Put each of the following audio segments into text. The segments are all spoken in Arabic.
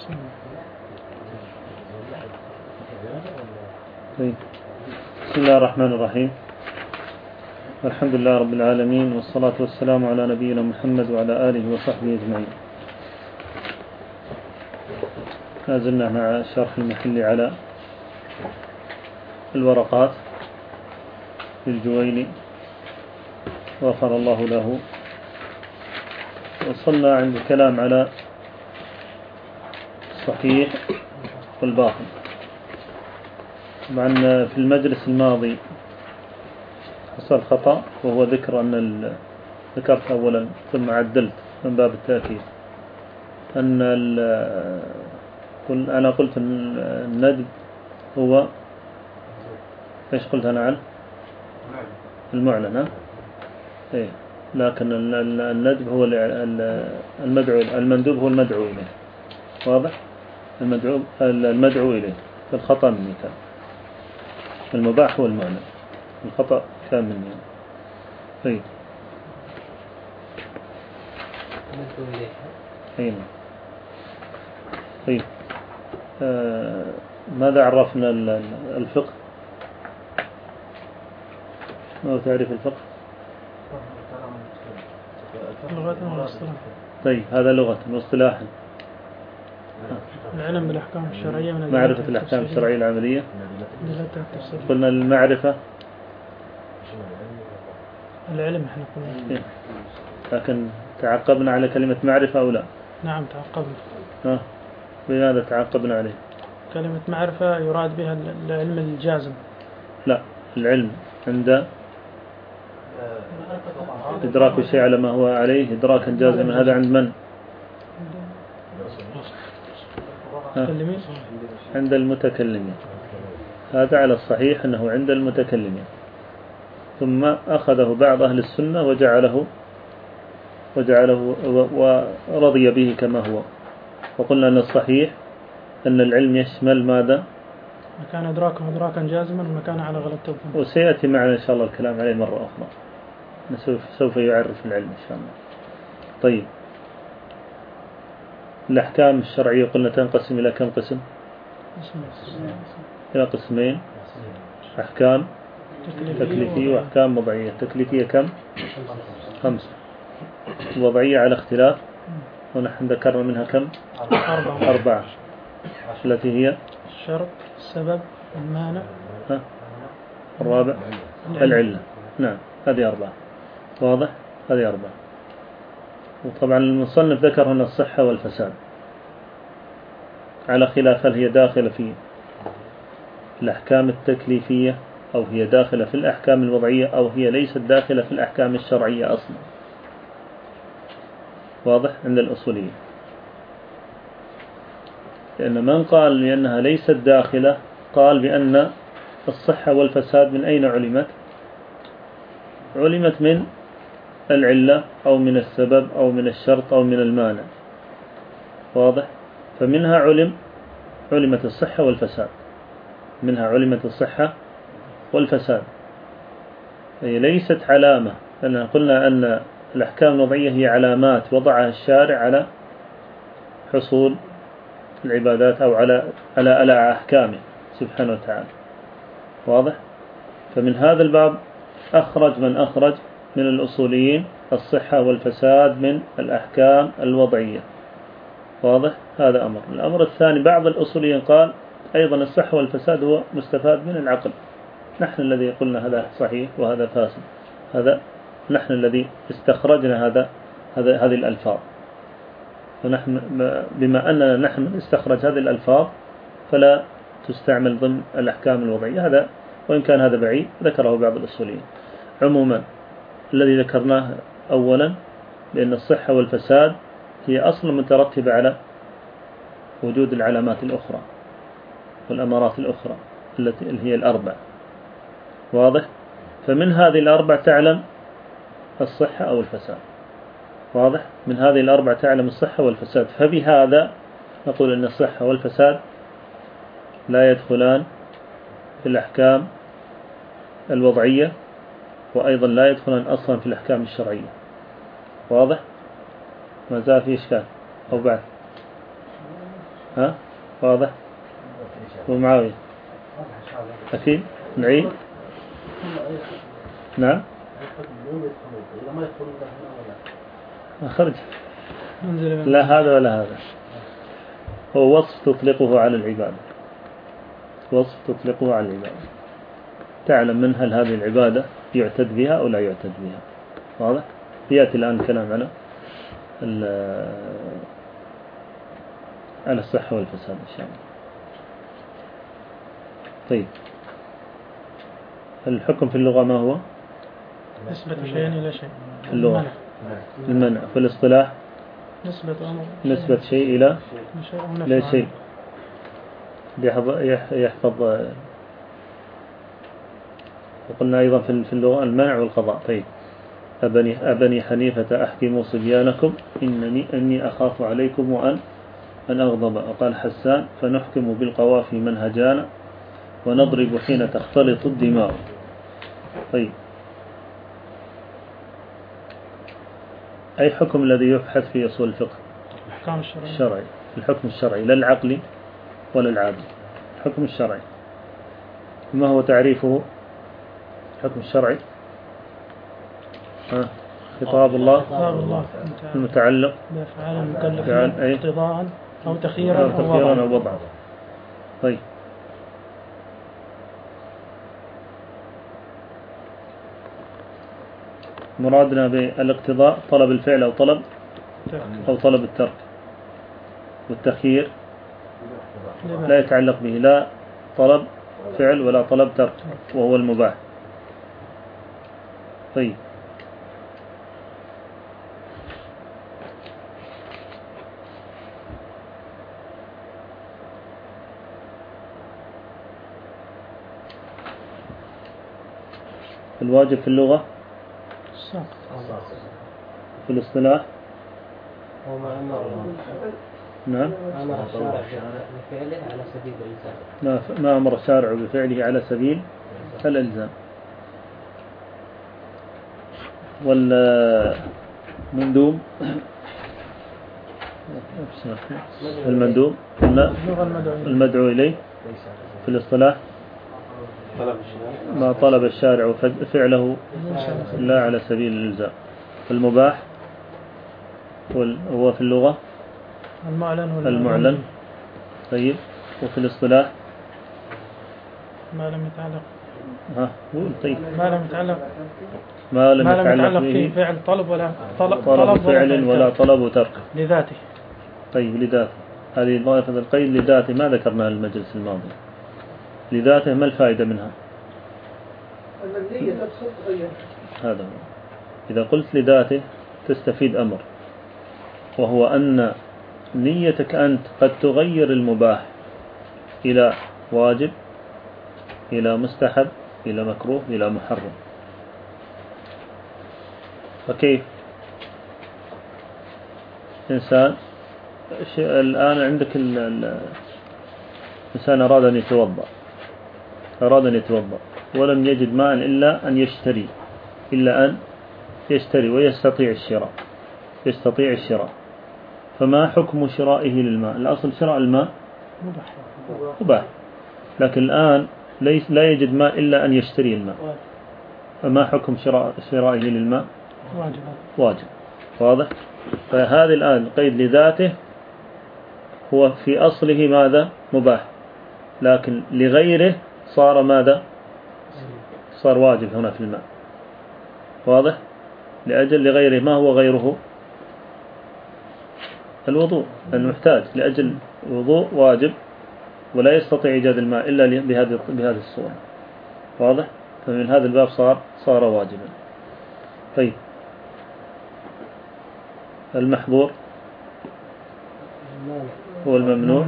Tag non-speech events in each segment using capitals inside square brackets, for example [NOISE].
طيب. بسم الله الرحمن الرحيم. الحمد لله رب العالمين والصلاة والسلام على نبينا محمد وعلى آله وصحبه أجمعين. زلنا مع شرح المحل على الورقات للجويني غفر الله له. وصلنا عند الكلام على الصحيح والباطل طبعا في المجلس الماضي حصل خطأ وهو ذكر أن ذكرت أولا ثم عدلت من باب التأكيد. أن أنا قلت الندب هو إيش قلت أنا عنه المعلن. إيه. لكن الندب هو المدعو المندوب هو المدعو إليه. واضح؟ المدعو المدعو إليه الخطأ مني كان. المباح هو المعنى. الخطأ كان مني. طيب. أي نعم. طيب. آه ماذا عرفنا الفقه؟ ما هو تعريف الفقه؟ لغة طيب هذا لغة واصطلاحا. العلم بالأحكام الشرعية من معرفة الأحكام الشرعية العملية. قلنا المعرفة. العلم إحنا قلنا. إيه. لكن تعقبنا على كلمة معرفة أو لا؟ نعم تعقبنا. ها؟ بماذا تعقبنا عليه؟ كلمة معرفة يراد بها العلم الجازم. لا العلم عند إدراك الشيء على ما هو عليه. إدراكا جازما هذا عند من ها؟ المتكلمين؟ عند المتكلمين. هذا على الصحيح أنه عند المتكلمين. ثم أخذه بعض أهل السنة وجعله وجعله ورضي به كما هو. وقلنا أن الصحيح أن العلم يشمل ماذا؟ مكان إدراكه إدراكا جازما ومكان على غلط الظن وسيأتي معنا إن شاء الله الكلام عليه مرة أخرى. سوف, سوف يعرف العلم إن شاء الله. طيب. الأحكام الشرعية قلنا تنقسم إلى كم قسم؟ إلى قسمين. أحكام تكليفية وأحكام وضعية. تكليفية كم؟ خمسة. الوضعية على اختلاف. ونحن ذكرنا منها كم؟ أربعة. أربعة التي هي؟ الشرط السبب المانع؟ الرابع؟ العلة. نعم. هذه أربعة. واضح؟ هذه أربعة. وطبعا المصنف ذكر هنا الصحة والفساد. على خلاف هل هي داخلة في الأحكام التكليفية أو هي داخلة في الأحكام الوضعية أو هي ليست داخلة في الأحكام الشرعية أصلا. واضح عند الأصولية. لأن من قال لأنها ليست داخلة قال بأن الصحة والفساد من أين علمت؟ علمت من العلة أو من السبب أو من الشرط أو من المانع. واضح؟ فمنها علم علمت الصحة والفساد. منها علمت الصحة والفساد. هي ليست علامة. لأن قلنا أن الأحكام الوضعية هي علامات وضعها الشارع على حصول العبادات أو على على على أحكامه سبحانه وتعالى. واضح؟ فمن هذا الباب أخرج من أخرج من الأصوليين الصحة والفساد من الأحكام الوضعية. واضح؟ هذا أمر. الأمر الثاني بعض الأصوليين قال أيضا الصحة والفساد هو مستفاد من العقل. نحن الذي قلنا هذا صحيح وهذا فاسد. هذا نحن الذي استخرجنا هذا هذا هذه الألفاظ. فنحن بما أننا نحن استخرج هذه الألفاظ فلا تستعمل ضمن الأحكام الوضعية. هذا وإن كان هذا بعيد ذكره بعض الأصوليين. عموما الذي ذكرناه أولا بأن الصحة والفساد هي أصل مترتبة على وجود العلامات الأخرى والأمارات الأخرى التي هي الأربع. واضح؟ فمن هذه الأربع تعلم الصحة أو الفساد. واضح؟ من هذه الأربع تعلم الصحة والفساد. فبهذا نقول أن الصحة والفساد لا يدخلان في الأحكام الوضعية وأيضا لا يدخلان أصلا في الأحكام الشرعية. واضح؟ ما زال في إشكال. أو بعد. ها؟ واضح؟ ومعاوية أكيد. نعيد نعم. خرج لا هذا ولا هذا. هو وصف تطلقه على العبادة. وصف تطلقه على العبادة. تعلم من هل هذه العبادة؟ يعتد بها أو لا يعتد بها. واضح؟ يأتي الآن كلام على على الصحة والفساد إن شاء الله. طيب. الحكم في اللغة ما هو؟ نسبة شيء إلى شيء. في اللغة. المنع. في الاصطلاح؟ نسبة أمر. نسبة شيء إلى شيء لا شيء. يحفظ وقلنا أيضا في اللغة المنع والقضاء. طيب. أبني, أبني حنيفة أحكموا صبيانكم. إنني أني أخاف عليكم وأن أن أغضب. وقال حسان فنحكم بالقوافي منهجانا ونضرب حين تختلط الدماء. طيب. أي حكم الذي يبحث في أصول الفقه؟ الأحكام الشرعية. الشرعي. الحكم الشرعي. لا العقلي ولا العادي. الحكم الشرعي. ما هو تعريفه؟ الحكم الشرعي. ها خطاب الله. خطاب الله المتعلق. بأفعال المكلفين اقتضاء أو تخييرا أو تخييرا أو وضعا. طيب. مرادنا بالاقتضاء طلب الفعل أو طلب. أو طلب الترك. والتخيير. لا يتعلق به لا طلب فعل ولا طلب ترك وهو المباح. طيب. الواجب في اللغة؟ في الاصطلاح؟ نعم. أمر الشارع بفعله على سبيل الإلزام. ما أمر الشارع بفعله على سبيل الإلزام. والمندوب المندوب. لا. المدعو إليه. في الاصطلاح. ما طلب الشارع فعله لا على سبيل الإلزام. المباح هو في اللغة. المعلن. المعلن؟ طيب. وفي الاصطلاح. ما لم يتعلق. ها قول طيب. ما لم يتعلق ما لم يتعلق, يتعلق في فعل طلب ولا طلب, طلب فعل ولا طلب ترك. لذاته. طيب لذاته. هذه ضائفة القيد. لذاته ما ذكرناها المجلس الماضي. لذاته ما الفائدة منها؟ هذا هو. إذا قلت لذاته تستفيد أمر وهو أن نيتك أنت قد تغير المباح إلى واجب إلى مستحب إلى مكروه إلى محرم. فكيف إنسان الآن عندك الإنسان أراد أن يتوضأ. أراد أن يتوضأ. ولم يجد ماء إلا أن يشتري. إلا أن يشتري ويستطيع الشراء. يستطيع الشراء. فما حكم شرائه للماء؟ الأصل شراء الماء مباح. لكن الآن ليس لا يجد ماء إلا أن يشتري الماء. فما حكم شراء شرائه للماء؟ واجب. واجب. واضح؟ فهذه الآن قيد لذاته هو في أصله ماذا؟ مباح. لكن لغيره صار ماذا؟ صار واجب هنا في الماء. واضح؟ لأجل لغيره ما هو غيره؟ الوضوء المحتاج. لأجل الوضوء واجب. ولا يستطيع إيجاد الماء إلا بهذه بهذه الصورة. واضح؟ فمن هذا الباب صار صار واجبا. طيب. المحظور؟ هو الممنوع؟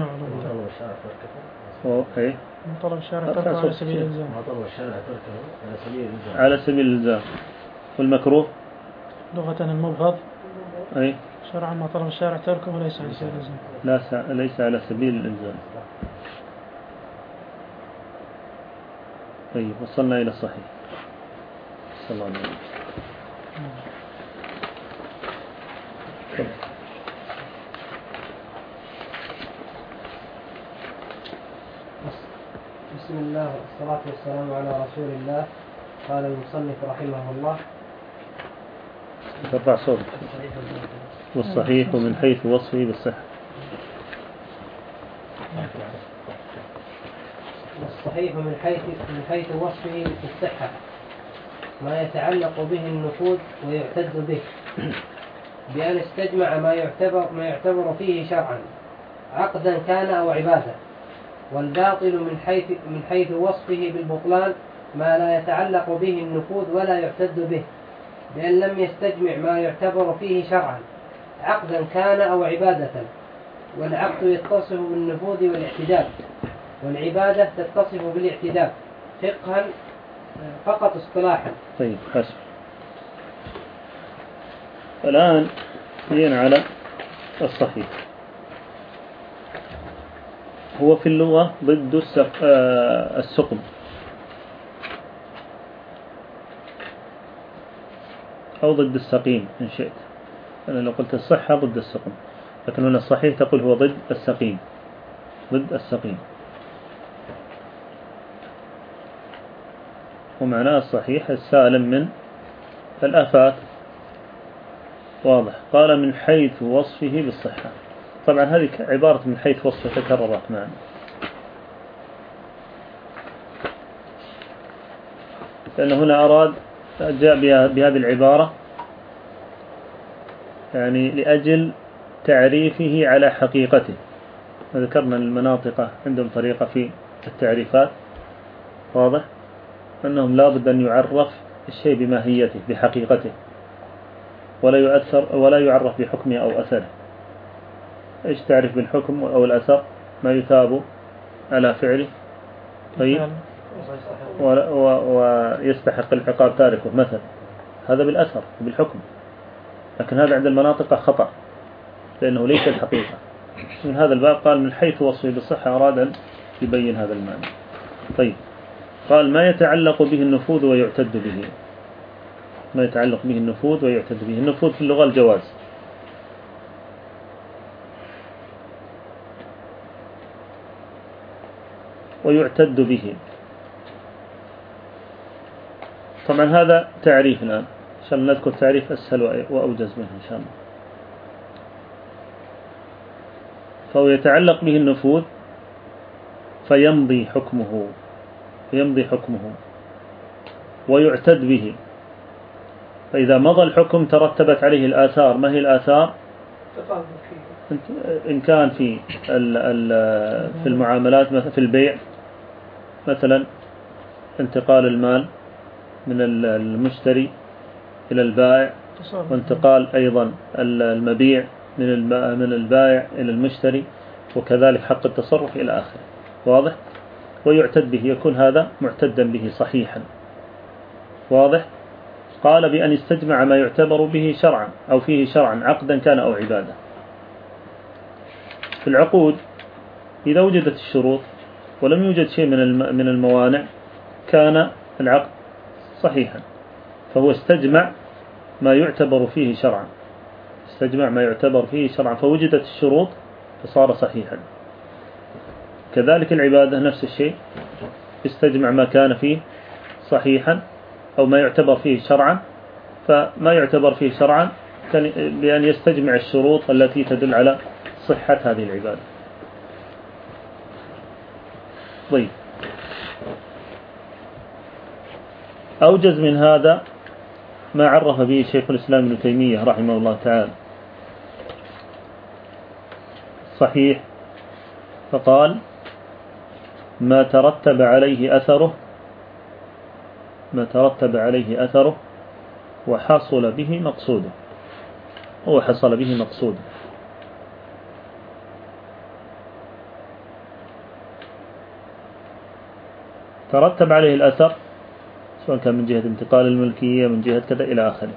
هو إيه طلب الشارع تركه على سبيل الشارع تركه على سبيل الإلزام. على سبيل الإلزام والمكروه؟ لغة المبغض. أي. شرعا ما طلب الشارع تركه وليس على سبيل الإلزام. لا ليس على سبيل الإلزام. طيب وصلنا إلى الصحيح. صلى الله عليه وسلم. بسم الله والصلاة والسلام على رسول الله قال المصنف رحمه الله. ترفع صوتك. والصحيح من حيث وصفه بالصحة. والصحيح من حيث من حيث وصفه بالصحة ما يتعلق به النفوذ ويعتد به بأن استجمع ما يعتبر ما يعتبر فيه شرعا عقدا كان أو عبادة والباطل من حيث من حيث وصفه بالبطلان ما لا يتعلق به النفوذ ولا يعتد به بأن لم يستجمع ما يعتبر فيه شرعا عقدا كان أو عبادة والعقد يتصف بالنفوذ والاعتداد والعبادة تتصف بالاعتداد فقها فقط اصطلاحا. طيب حسب الآن جينا على الصحيح. هو في اللغة ضد آه، السقم. أو ضد السقيم إن شئت. أنا لو قلت الصحة ضد السقم. لكن هنا الصحيح تقول هو ضد السقيم. ضد السقيم. ومعناه الصحيح السالم من الآفات. واضح. قال من حيث وصفه بالصحة. طبعا هذه عبارة من حيث وصفه تكررت معنا. لأنه هنا أراد جاء بهذه العبارة يعني لأجل تعريفه على حقيقته. وذكرنا المناطق عندهم طريقة في التعريفات. واضح. أنهم لابد أن يعرف الشيء بماهيته بحقيقته ولا يؤثر ولا يعرف بحكمه أو أثره. إيش تعرف بالحكم أو الأثر؟ ما يثاب على فعله طيب. ويستحق العقاب تاركه مثلا. هذا بالأثر بالحكم. لكن هذا عند المناطق خطأ لأنه ليس الحقيقة. من هذا الباب قال من حيث وصفه بالصحة أراد أن يبين هذا المعنى. طيب. قال ما يتعلق به النفوذ ويعتد به. ما يتعلق به النفوذ ويعتد به. النفوذ في اللغة الجواز. ويعتد به. طبعا هذا تعريف الآن. إن شاء الله نذكر تعريف أسهل وأوجز منه إن شاء الله. فهو يتعلق به النفوذ فيمضي حكمه. فيمضي حكمه ويعتد به. فإذا مضى الحكم ترتبت عليه الآثار. ما هي الآثار؟ إن كان في في المعاملات في البيع مثلا انتقال المال من المشتري إلى البائع وانتقال أيضا المبيع من من البائع إلى المشتري وكذلك حق التصرف إلى آخره. واضح؟ ويعتد به يكون هذا معتدا به صحيحا. واضح؟ قال بأن يستجمع ما يعتبر به شرعا أو فيه شرعا عقدا كان أو عبادة. في العقود إذا وجدت الشروط ولم يوجد شيء من من الموانع كان العقد صحيحا. فهو استجمع ما يعتبر فيه شرعا. استجمع ما يعتبر فيه شرعا. فوجدت الشروط فصار صحيحا. كذلك العبادة نفس الشيء استجمع ما كان فيه صحيحا أو ما يعتبر فيه شرعا فما يعتبر فيه شرعا بأن يستجمع الشروط التي تدل على صحة هذه العبادة. طيب. أوجز من هذا ما عرف به شيخ الإسلام ابن تيمية رحمه الله تعالى. صحيح. فقال ما ترتب عليه أثره ما ترتب عليه أثره وحصل به مقصوده هو حصل به مقصوده. ترتب عليه الأثر سواء كان من جهة انتقال الملكية من جهة كذا إلى آخره.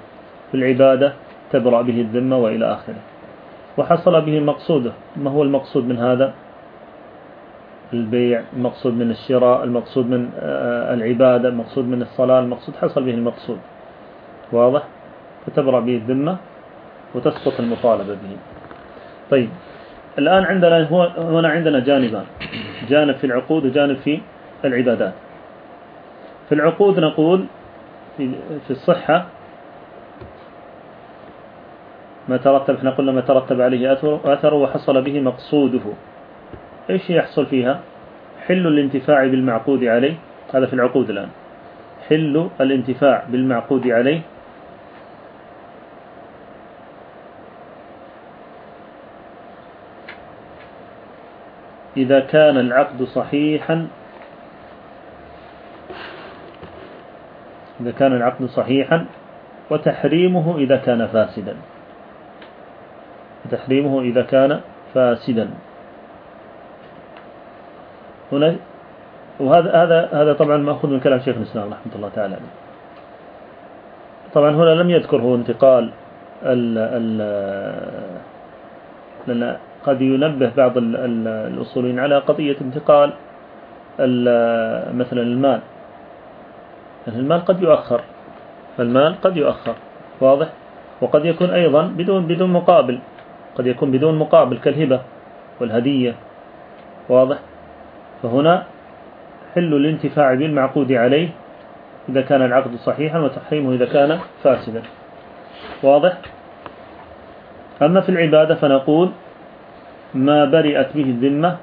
في العبادة تبرأ به الذمة وإلى آخره. وحصل به مقصوده. ما هو المقصود من هذا؟ البيع المقصود من الشراء المقصود من آه، العبادة المقصود من الصلاة المقصود حصل به المقصود. واضح؟ فتبرأ به الذمة وتسقط المطالبة به. طيب الآن عندنا هنا عندنا جانبان. جانب في العقود وجانب في العبادات. في العقود نقول في الصحة ما ترتب إحنا قلنا ما ترتب عليه أثر وحصل به مقصوده. إيش يحصل فيها؟ حل الانتفاع بالمعقود عليه. هذا في العقود الآن. حل الانتفاع بالمعقود عليه. إذا كان العقد صحيحا إذا كان العقد صحيحا وتحريمه إذا كان فاسدا. وتحريمه إذا كان فاسدا. هنا. وهذا هذا هذا طبعا مأخوذ من كلام شيخ الإسلام رحمة الله تعالى. طبعا هنا لم يذكره انتقال ال ال لأن قد ينبه بعض الأصولين على قضية انتقال مثلا المال. المال قد يؤخر. المال قد يؤخر. واضح؟ وقد يكون أيضا بدون بدون مقابل. قد يكون بدون مقابل كالهبة والهدية. واضح؟ فهنا حل الانتفاع بالمعقود عليه إذا كان العقد صحيحا وتحريمه إذا كان فاسدا. واضح؟ أما في العبادة فنقول ما برئت به الذمة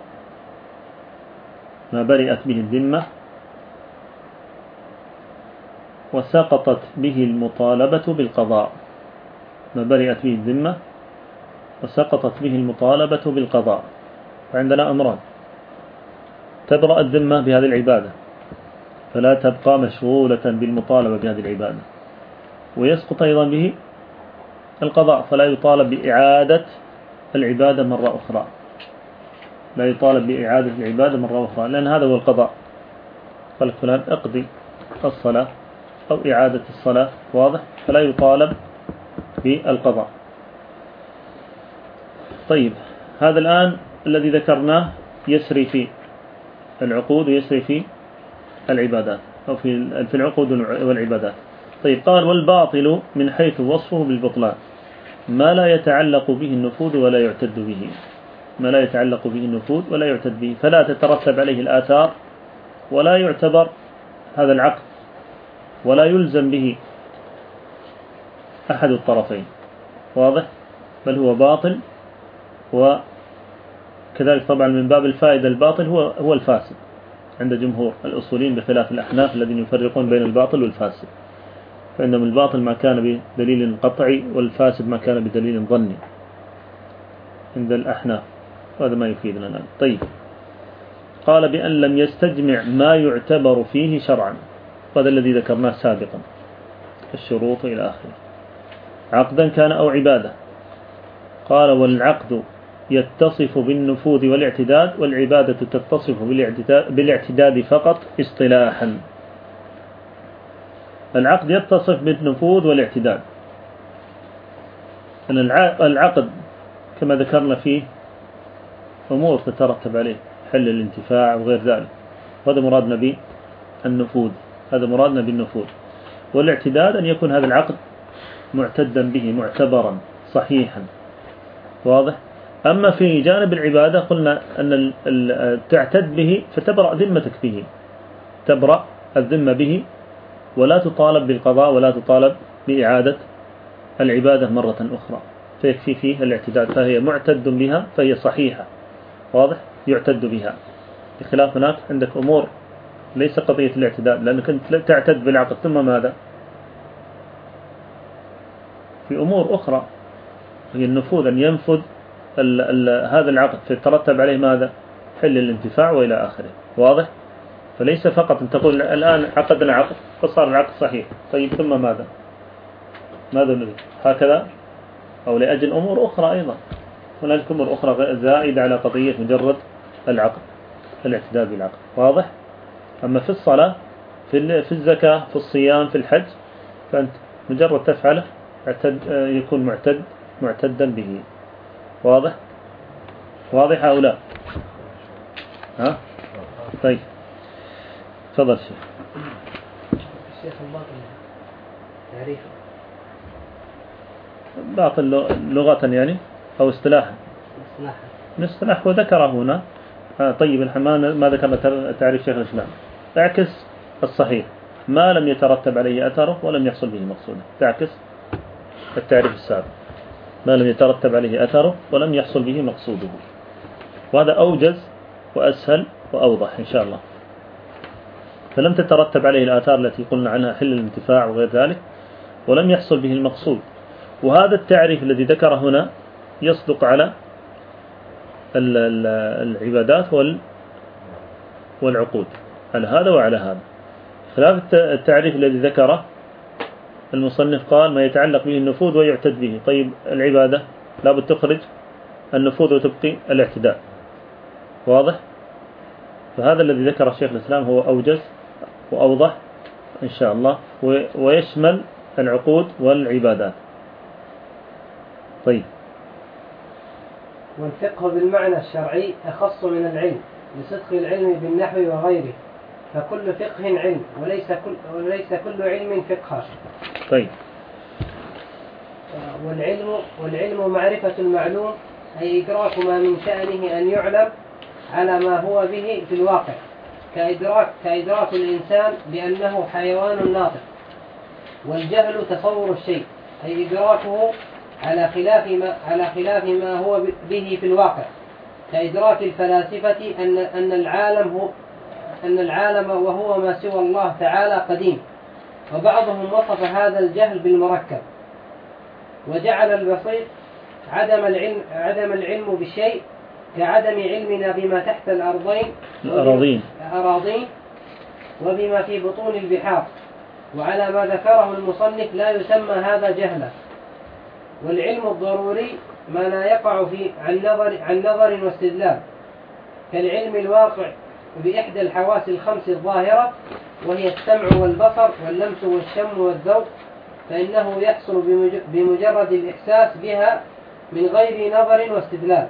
ما برئت به الذمة وسقطت به المطالبة بالقضاء. ما برئت به الذمة وسقطت به المطالبة بالقضاء. فعندنا أمران. تبرأ الذمة بهذه العبادة. فلا تبقى مشغولة بالمطالبة بهذه العبادة. ويسقط أيضا به القضاء فلا يطالب بإعادة العبادة مرة أخرى. لا يطالب بإعادة العبادة مرة أخرى لأن هذا هو القضاء. قال فلان اقضي الصلاة أو إعادة الصلاة واضح؟ فلا يطالب بالقضاء. طيب هذا الآن الذي ذكرناه يسري في العقود ويسري في العبادات أو في في العقود والعبادات. طيب قال والباطل من حيث وصفه بالبطلان ما لا يتعلق به النفوذ ولا يعتد به. ما لا يتعلق به النفوذ ولا يعتد به. فلا تترتب عليه الآثار ولا يعتبر هذا العقد ولا يلزم به أحد الطرفين. واضح؟ بل هو باطل وكذلك طبعا من باب الفائدة الباطل هو هو الفاسد عند جمهور الأصولين بخلاف الأحناف الذين يفرقون بين الباطل والفاسد. فإنما الباطل ما كان بدليل قطعي والفاسد ما كان بدليل ظني عند الأحناف. وهذا ما يفيدنا الآن. طيب. قال بأن لم يستجمع ما يعتبر فيه شرعا. هذا الذي ذكرناه سابقا. الشروط إلى آخره. عقدا كان أو عبادة. قال والعقد يتصف بالنفوذ والاعتداد والعبادة تتصف بالاعتداد فقط اصطلاحا. العقد يتصف بالنفوذ والاعتداد. العقد كما ذكرنا فيه أمور تترتب عليه حل الانتفاع وغير ذلك. وهذا مرادنا بالنفوذ. هذا مرادنا بالنفوذ. والاعتداد أن يكون هذا العقد معتدا به معتبرا صحيحا. واضح؟ أما في جانب العبادة قلنا أن تعتد به فتبرأ ذمتك به تبرأ الذمة به ولا تطالب بالقضاء ولا تطالب بإعادة العبادة مرة أخرى. فيكفي فيه الاعتداد فهي معتد بها فهي صحيحة. واضح؟ يعتد بها. بخلاف هناك عندك أمور ليس قضية الاعتداد لأنك أنت تعتد بالعقد. ثم ماذا؟ في أمور أخرى هي النفوذ أن ينفذ ال ال هذا العقد فيترتب عليه ماذا؟ حل الانتفاع وإلى آخره. واضح؟ فليس فقط أن تقول الآن عقدنا عقد فصار العقد صحيح. طيب ثم ماذا؟ ماذا نريد؟ هكذا؟ أو لأجل أمور أخرى أيضا. هناك أمور أخرى زائدة على قضية مجرد العقد الاعتداد بالعقد. واضح؟ أما في الصلاة في في الزكاة في الصيام في الحج فأنت مجرد تفعله يكون معتد معتدا به. واضح؟ واضح هؤلاء ها؟ طيب. تفضل شيخ. الشيخ الباطل تعريف باطل لغة يعني؟ أو اصطلاحا؟ اصطلاحا. الاصطلاح وذكره هنا. آه طيب ما ذكرنا تعريف شيخ الإسلام. اعكس الصحيح. ما لم يترتب عليه أثره ولم يحصل به مقصوده تعكس التعريف السابق. ما لم يترتب عليه أثره ولم يحصل به مقصوده. وهذا أوجز وأسهل وأوضح إن شاء الله. فلم تترتب عليه الآثار التي قلنا عنها حل الانتفاع وغير ذلك ولم يحصل به المقصود. وهذا التعريف الذي ذكر هنا يصدق على العبادات والعقود. على هذا وعلى هذا. خلاف التعريف الذي ذكره المصنف قال ما يتعلق به النفوذ ويعتد به. طيب العبادة لابد تخرج النفوذ وتبقي الاعتداء. واضح؟ فهذا الذي ذكر الشيخ الإسلام هو أوجز وأوضح إن شاء الله ويشمل العقود والعبادات. طيب. والفقه بالمعنى الشرعي أخص من العلم لصدق العلم بالنحو وغيره. فكل فقه علم وليس كل وليس كل علم فقها. طيب. والعلم والعلم معرفة المعلوم أي إدراك ما من شأنه أن يعلم على ما هو به في الواقع كإدراك كإدراك الإنسان بأنه حيوان ناطق والجهل تصور الشيء أي إدراكه على خلاف ما على خلاف ما هو به في الواقع كإدراك الفلاسفة أن أن العالم هو أن العالم وهو ما سوى الله تعالى قديم وبعضهم وصف هذا الجهل بالمركب وجعل البسيط عدم العلم عدم العلم بالشيء كعدم علمنا بما تحت الأرضين الأراضين. الأراضين وبما في بطون البحار وعلى ما ذكره المصنف لا يسمى هذا جهلا. والعلم الضروري ما لا يقع في عن نظر عن نظر واستدلال كالعلم الواقع بإحدى الحواس الخمس الظاهرة وهي السمع والبصر واللمس والشم والذوق فإنه يحصل بمجرد الإحساس بها من غير نظر واستدلال.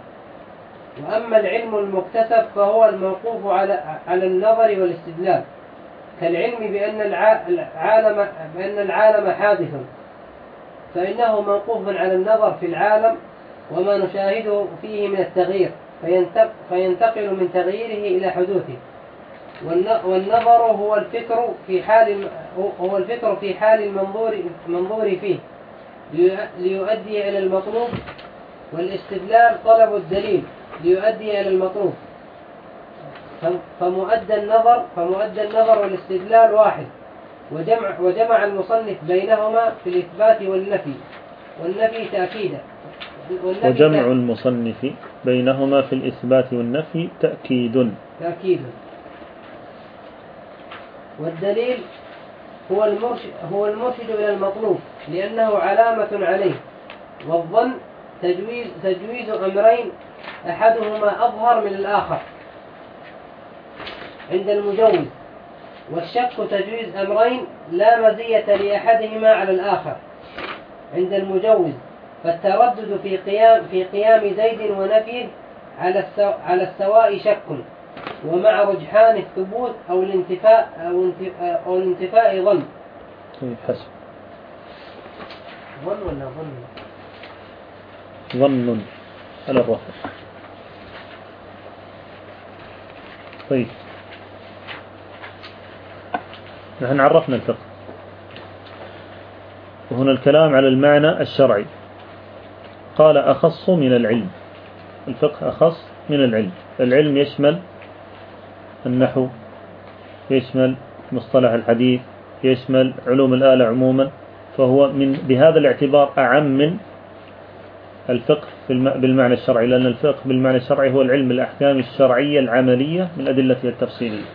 وأما العلم المكتسب فهو الموقوف على على النظر والاستدلال. كالعلم بأن العالم بأن العالم حادث. فإنه موقوف على النظر في العالم وما نشاهده فيه من التغيير. فينتقل من تغييره إلى حدوثه. والنظر هو الفكر في حال هو الفكر في حال المنظور منظور فيه. ليؤدي إلى المطلوب والاستدلال طلب الدليل. ليؤدي إلى المطلوب. فمؤدى النظر فمؤدى النظر والاستدلال واحد. وجمع وجمع المصنف بينهما في الإثبات والنفي. والنفي تأكيدا. وجمع المصنف بينهما في الإثبات والنفي تأكيد. تأكيد. والدليل هو المرشد, هو المرشد إلى المطلوب لأنه علامة عليه. والظن تجويز, تجويز أمرين أحدهما أظهر من الآخر عند المجوز. والشك تجويز أمرين لا مزية لأحدهما على الآخر عند المجوز. فالتردد في قيام في قيام زيد ونفيه على على السواء شك ومع رجحان الثبوت أو الانتفاء أو, أو الانتفاء ظن. طيب حسب. ظن ولا ظن؟ ظن على الرفع. طيب. نحن عرفنا الفقه وهنا الكلام على المعنى الشرعي قال أخص من العلم. الفقه أخص من العلم. العلم يشمل النحو يشمل مصطلح الحديث يشمل علوم الآلة عموما. فهو من بهذا الاعتبار أعم من الفقه بالمعنى الشرعي. لأن الفقه بالمعنى الشرعي هو العلم الأحكام الشرعية العملية من أدلتها التفصيلية.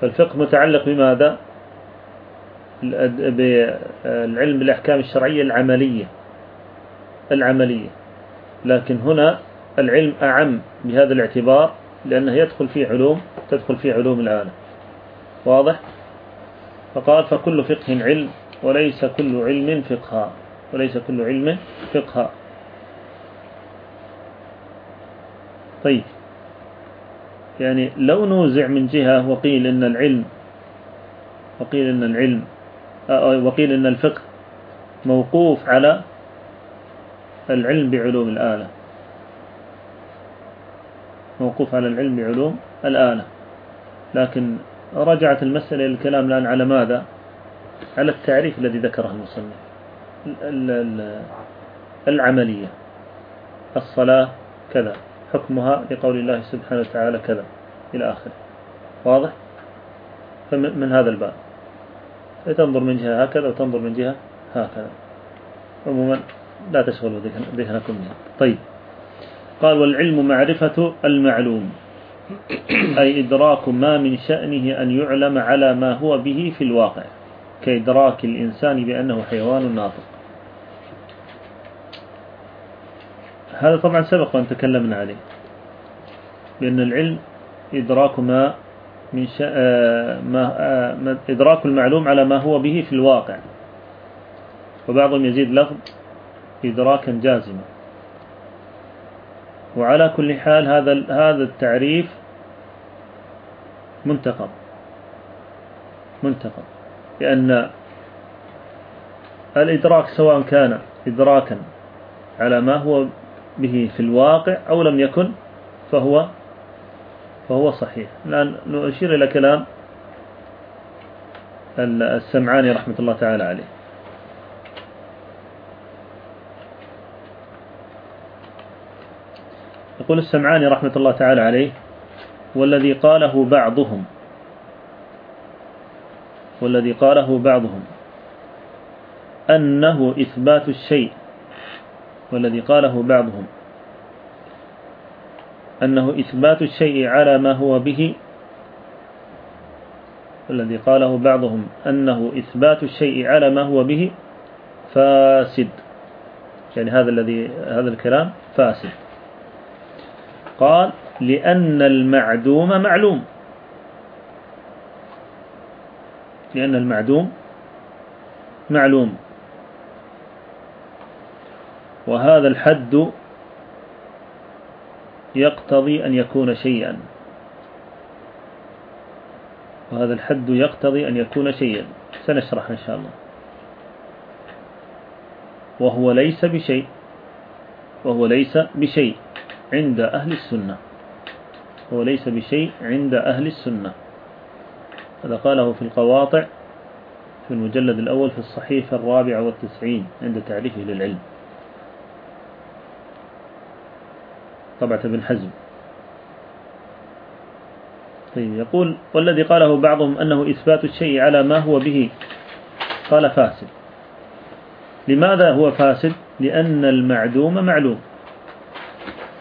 فالفقه متعلق بماذا؟ بالعلم بالأحكام الشرعية العملية. العملية. لكن هنا العلم أعم بهذا الاعتبار لأنه يدخل في علوم تدخل في علوم الآلة واضح؟ فقال فكل فقه علم وليس كل علم فقها وليس كل علم فقها طيب. يعني لو نوزع من جهة وقيل إن العلم وقيل إن العلم وقيل إن الفقه موقوف على العلم بعلوم الآلة. موقوف على العلم بعلوم الآلة. لكن رجعت المسألة الكلام الآن على ماذا؟ على التعريف الذي ذكره المصنف. العملية. الصلاة كذا حكمها لقول الله سبحانه وتعالى كذا إلى آخره. واضح؟ فمن هذا الباب. تنظر من جهة هكذا وتنظر من جهة هكذا. عموما لا تشغلوا ذهنكم بها. طيب. قال والعلم معرفة المعلوم. [COUGHS] أي إدراك ما من شأنه أن يعلم على ما هو به في الواقع كإدراك الإنسان بأنه حيوان ناطق. هذا طبعا سبق وأن تكلمنا عليه. بأن العلم إدراك ما من شأ... آه، ما... آه، إدراك المعلوم على ما هو به في الواقع. وبعضهم يزيد لفظ إدراكا جازما. وعلى كل حال هذا هذا التعريف منتقم. منتقم. لأن الإدراك سواء كان إدراكا على ما هو به في الواقع أو لم يكن فهو فهو صحيح. الآن نشير إلى كلام السمعاني رحمة الله تعالى عليه. يقول السمعاني رحمة الله تعالى عليه والذي قاله بعضهم. والذي قاله بعضهم. أنه إثبات الشيء. والذي قاله بعضهم. أنه إثبات الشيء على ما هو به. الذي قاله بعضهم. أنه إثبات الشيء على ما هو به. فاسد. يعني هذا الذي هذا الكلام فاسد. قال لأن المعدوم معلوم. لأن المعدوم معلوم. وهذا الحد يقتضي أن يكون شيئا. وهذا الحد يقتضي أن يكون شيئا. سنشرح إن شاء الله. وهو ليس بشيء. وهو ليس بشيء. عند أهل السنة. هو ليس بشيء عند أهل السنة. هذا قاله في القواطع في المجلد الأول في الصحيفة الرابعة والتسعين عند تعريفه للعلم طبعة ابن حزم. طيب يقول والذي قاله بعضهم أنه إثبات الشيء على ما هو به. قال فاسد. لماذا هو فاسد؟ لأن المعدوم معلوم.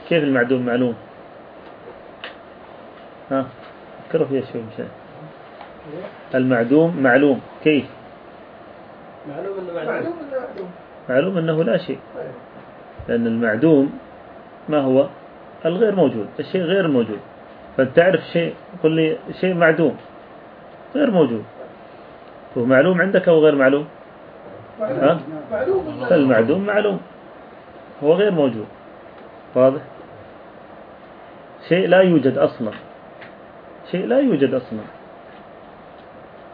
كيف المعدوم معلوم؟ ها فكروا فيها شوي مشان المعدوم معلوم كيف؟ معلوم أنه معلوم معلوم أنه لا شيء. لأن المعدوم ما هو؟ الغير موجود الشيء غير موجود. فأنت تعرف شيء قل لي شيء معدوم غير موجود. هو معلوم عندك أو غير معلوم؟ ها؟ المعدوم معلوم هو غير موجود. واضح؟ شيء لا يوجد أصلا. شيء لا يوجد أصلا.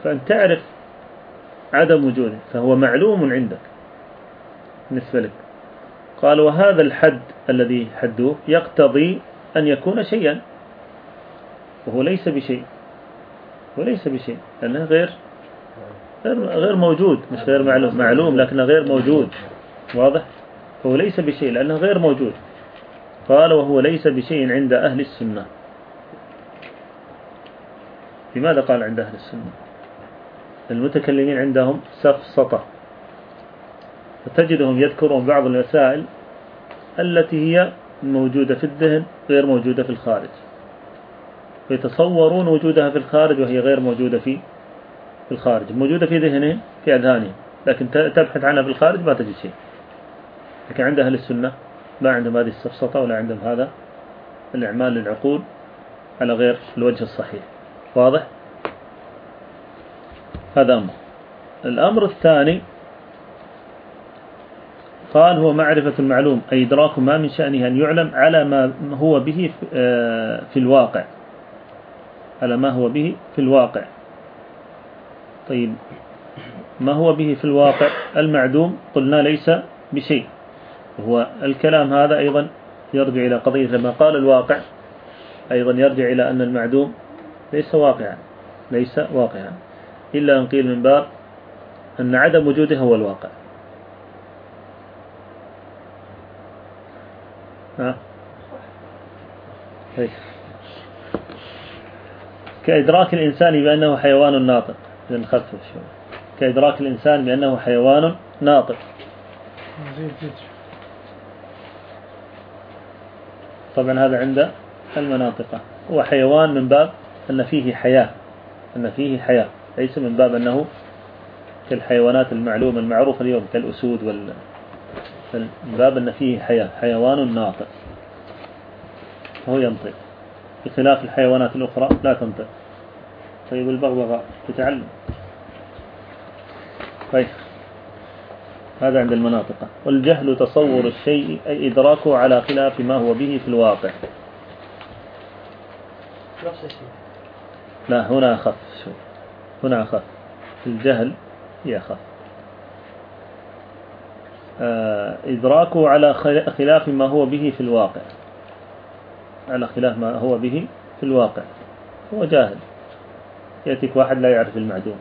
فأنت تعرف عدم وجوده فهو معلوم عندك بالنسبة لك. قال وهذا الحد الذي حدوه يقتضي أن يكون شيئا. وهو ليس بشيء. وليس بشيء لأنه غير غير موجود مش غير معلوم معلوم لكنه غير موجود. واضح؟ فهو ليس بشيء لأنه غير موجود. قال وهو ليس بشيء عند أهل السنة. لماذا قال عند أهل السنة؟ المتكلمين عندهم سفسطة فتجدهم يذكرون بعض المسائل التي هي موجودة في الذهن غير موجودة في الخارج. ويتصورون وجودها في الخارج وهي غير موجودة في الخارج. موجودة في ذهنهم في أذهانهم لكن تبحث عنها في الخارج ما تجد شيء. لكن عند أهل السنة لا عندهم هذه السفسطة ولا عندهم هذا الإعمال للعقول على غير الوجه الصحيح. واضح؟ هذا أمر. الأمر الثاني قال هو معرفة المعلوم أي إدراك ما من شأنه أن يعلم على ما هو به آه، في الواقع. على ما هو به في الواقع. طيب ما هو به في الواقع؟ المعدوم قلنا ليس بشيء. وهو الكلام هذا أيضا يرجع إلى قضية لما قال الواقع أيضا يرجع إلى أن المعدوم ليس واقعا ليس واقعا. إلا أن قيل من باب أن عدم وجوده هو الواقع. ها؟ طيب. كإدراك الإنسان بأنه حيوان ناطق. شوي. كإدراك الإنسان بأنه حيوان ناطق. طبعا هذا عند المناطق هو حيوان من باب أن فيه حياة أن فيه حياة. ليس من باب أنه كالحيوانات المعلومة المعروفة اليوم كالأسود وال من باب أن فيه حياة حيوان ناطق. فهو ينطق. بخلاف الحيوانات الأخرى لا تنطق. طيب البغبغاء تتعلم. طيب. هذا عند المناطق. والجهل تصور الشيء أي إدراكه على خلاف ما هو به في الواقع. لا هنا أخف هنا أخف. الجهل هي أخف آه، إدراكه على خلاف ما هو به في الواقع. على خلاف ما هو به في الواقع. هو جاهل. يأتيك واحد لا يعرف المعدوم.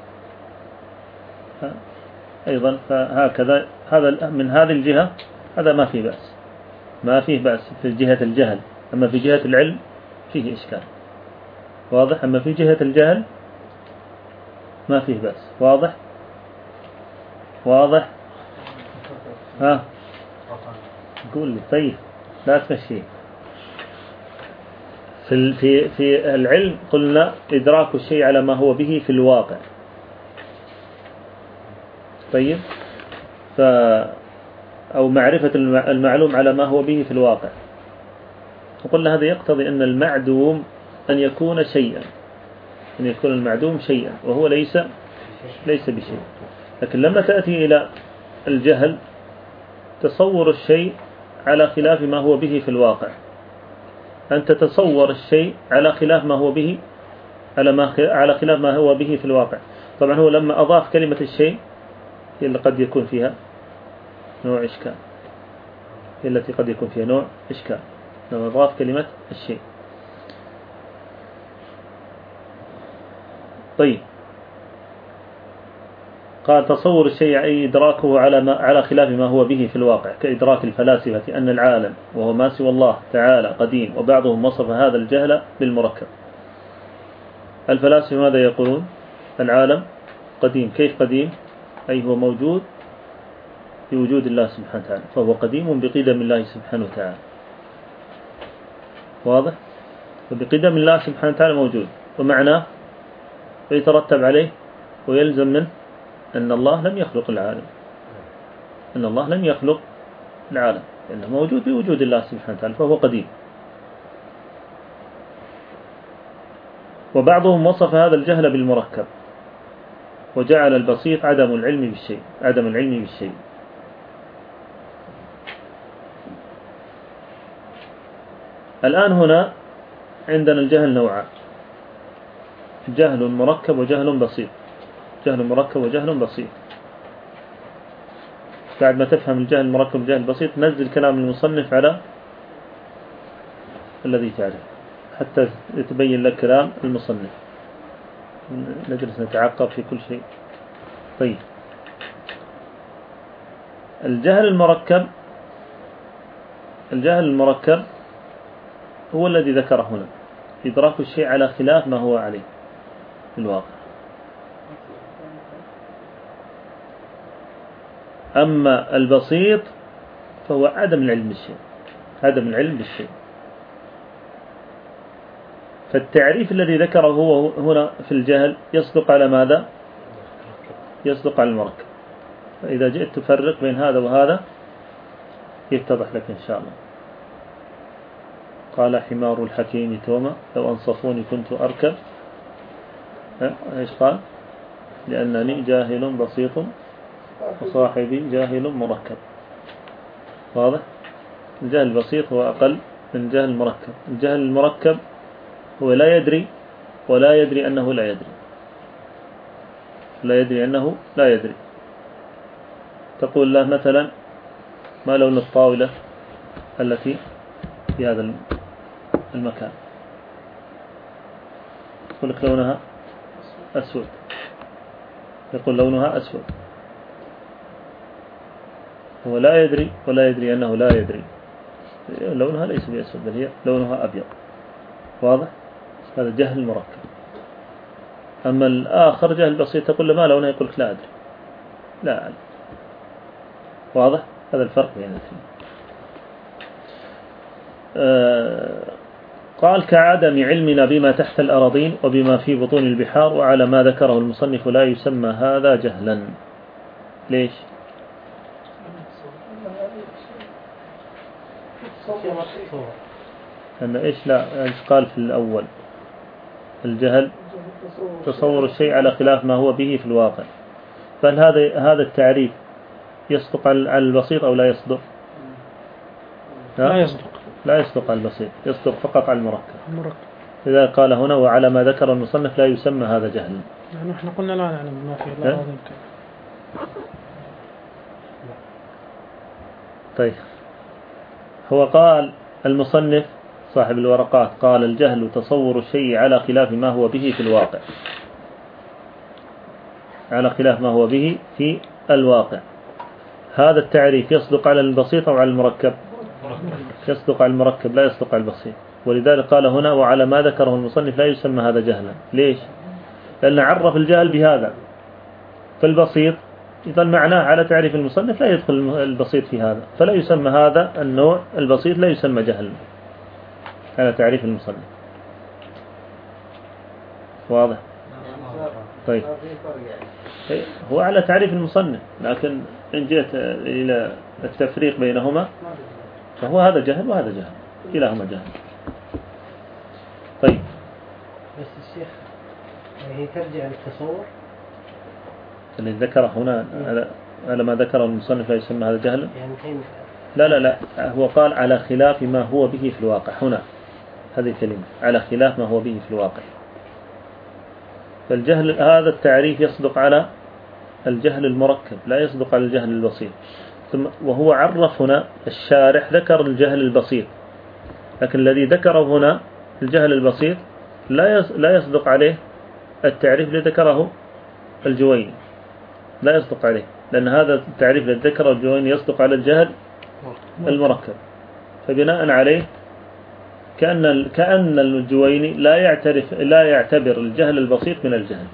أيضا فهكذا هذا من هذه الجهة هذا ما فيه بأس. ما فيه بأس في جهة الجهل. أما في جهة العلم فيه إشكال. واضح؟ أما في جهة الجهل ما فيه بأس. واضح؟ واضح؟ ها؟ قول لي. طيب لا تمشي. في في في العلم قلنا إدراك الشيء على ما هو به في الواقع. طيب؟ ف أو معرفة المعلوم على ما هو به في الواقع. وقلنا هذا يقتضي أن المعدوم أن يكون شيئا. أن يكون المعدوم شيئا وهو ليس ليس بشيء. لكن لما تأتي إلى الجهل تصور الشيء على خلاف ما هو به في الواقع. أن تتصور الشيء على خلاف ما هو به على ما على خلاف ما هو به في الواقع. طبعا هو لما أضاف كلمة الشيء اللي قد يكون فيها نوع إشكال. التي قد يكون فيها نوع إشكال. لما أضاف كلمة الشيء. طيب. قال تصور الشيء أي إدراكه على ما على خلاف ما هو به في الواقع كإدراك الفلاسفة أن العالم وهو ما سوى الله تعالى قديم وبعضهم وصف هذا الجهل بالمركب. الفلاسفة ماذا يقولون؟ العالم قديم. كيف قديم؟ أي هو موجود في وجود الله سبحانه وتعالى فهو قديم بقدم الله سبحانه وتعالى. واضح؟ فبقدم الله سبحانه وتعالى موجود ومعناه ويترتب عليه ويلزم منه أن الله لم يخلق العالم. أن الله لم يخلق العالم لأنه موجود بوجود الله سبحانه وتعالى فهو قديم. وبعضهم وصف هذا الجهل بالمركب. وجعل البسيط عدم العلم بالشيء عدم العلم بالشيء. الآن هنا عندنا الجهل نوعان. جهل مركب وجهل بسيط. جهل مركب وجهل بسيط. بعد ما تفهم الجهل المركب والجهل البسيط نزل كلام المصنف على الذي تعرف حتى يتبين لك كلام المصنف. نجلس نتعقب في كل شيء. طيب. الجهل المركب الجهل المركب هو الذي ذكره هنا. إدراك الشيء على خلاف ما هو عليه في الواقع. أما البسيط فهو عدم العلم بالشيء. عدم العلم بالشيء. فالتعريف الذي ذكره هو هنا في الجهل يصدق على ماذا؟ يصدق على المركب فإذا جئت تفرق بين هذا وهذا يتضح لك إن شاء الله. قال حمار الحكيم توما لو أنصفوني كنت أركب. إيش قال؟ لأنني جاهل بسيط وصاحبي جاهل مركب. واضح؟ الجهل البسيط هو أقل من الجهل المركب. الجهل المركب هو لا يدري ولا يدري أنه لا يدري. لا يدري أنه لا يدري. تقول له مثلا ما لون الطاولة التي في هذا المكان؟ يقول لك لونها أسود. يقول لونها أسود. هو لا يدري ولا يدري أنه لا يدري. لونها ليس بأسود بل هي لونها أبيض. واضح؟ هذا جهل مركب. أما الآخر جهل بسيط تقول له ما لونه يقول لك لا أدري. لا أعلم واضح؟ هذا الفرق بين الاثنين. آه قال كعدم علمنا بما تحت الأراضين وبما في بطون البحار وعلى ما ذكره المصنف لا يسمى هذا جهلا. ليش؟ أن إيش؟ لا إيش قال في الأول؟ الجهل تصور الشيء على خلاف ما هو به في الواقع. فهل هذا هذا التعريف يصدق على البسيط أو لا يصدق؟ لا يصدق. لا يصدق على البسيط يصدق فقط على المركب. المركب. إذا قال هنا وعلى ما ذكر المصنف لا يسمى هذا جهلا. يعني إحنا قلنا لا نعلم ما في الأراضي طيب. هو قال المصنف صاحب الورقات قال الجهل تصور الشيء على خلاف ما هو به في الواقع. على خلاف ما هو به في الواقع. هذا التعريف يصدق على البسيط أو على المركب؟ يصدق على المركب لا يصدق على البسيط. ولذلك قال هنا وعلى ما ذكره المصنف لا يسمى هذا جهلا. ليش؟ لأن عرف الجهل بهذا. فالبسيط يظل معناه على تعريف المصنف لا يدخل البسيط في هذا. فلا يسمى هذا النوع البسيط لا يسمى جهل. على تعريف المصنف واضح؟ طيب. هو على تعريف المصنف لكن إن جئت إلى التفريق بينهما فهو هذا جهل وهذا جهل كلاهما جهل. طيب. بس الشيخ هي ترجع للتصور؟ اللي ذكره هنا على على ما ذكره المصنف لا يسمى هذا جهل يعني لا لا لا هو قال على خلاف ما هو به في الواقع. هنا. هذه الكلمة على خلاف ما هو به في الواقع. فالجهل هذا التعريف يصدق على الجهل المركب لا يصدق على الجهل البسيط. ثم وهو عرف هنا الشارح ذكر الجهل البسيط لكن الذي ذكره هنا الجهل البسيط لا لا يصدق عليه التعريف الذي ذكره الجويني. لا يصدق عليه لأن هذا التعريف الذي ذكره الجويني يصدق على الجهل المركب. فبناء عليه كأن كأن الجويني لا يعترف لا يعتبر الجهل البسيط من الجهل.